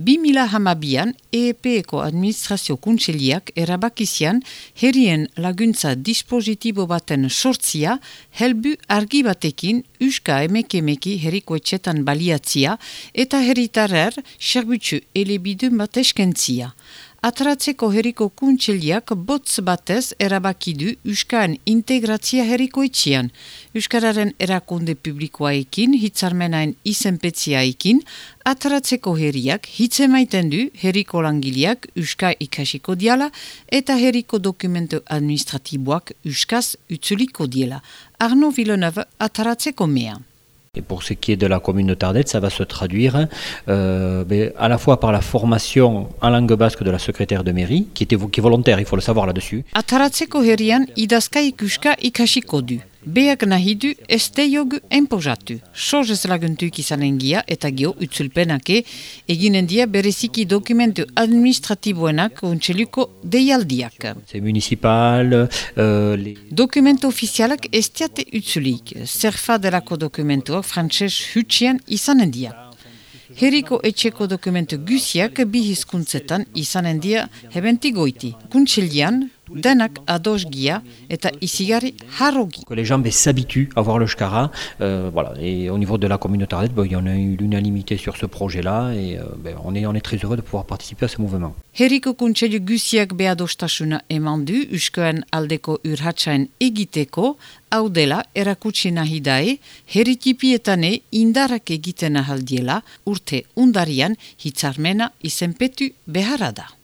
2000 hamabian EEP-eko administrazio kuntseliak erabakizian herrien laguntza dispositibo baten sortzia helbu argi batekin uska herriko etxetan baliatzia eta herritarer serbutsu elebidun bat eskentzia. Atratzeko herriko kuntseliak botz batez erabakidu Euskaan integratzia herriko etxian. Euskararen erakunde publikoaekin, hitzarmenaen izenpetziaekin, atratzeko herriak hitz emaiten du herriko langileak Euska ikasiko diala eta herriko dokumento administratiboak Euskaz utzuliko diela. Arno Villeneuve atratzeko mea. Et pour ce qui est de la commune de Tardette, ça va se traduire euh, à la fois par la formation en langue basque de la secrétaire de mairie, qui, était, est volontaire, il faut le savoir là-dessus. Beak nahi du esteiog enpozatu. Sozez laguntuik izanen gia eta gio utzulpenake eginen dia bereziki dokumentu administratiboenak untxeluko deialdiak. Municipal... Euh, les... Dokumentu ofizialak estiate utzulik. Zerfa delako dokumentuak frantses hutsian izanen dia. Herriko etxeko dokumentu guziak bi hizkuntzetan izanen dia hebentigoiti. Kuntselian, denak ados gia eta isigari harrogi. Que les gens s'habituent à voir le shkara. Euh, voilà. Et au niveau de la communauté Ardet, bon, il y en a eu l'unanimité sur ce projet-là et euh, ben, on, est, on est très heureux de pouvoir participer à ce mouvement. Herriko kuntselu guziak beadostasuna eman du uskoen aldeko urhatsain egiteko, hau dela erakutsi nahi dae, herritipietane indarak egiten ahaldiela urte undarian hitzarmena izenpetu beharada.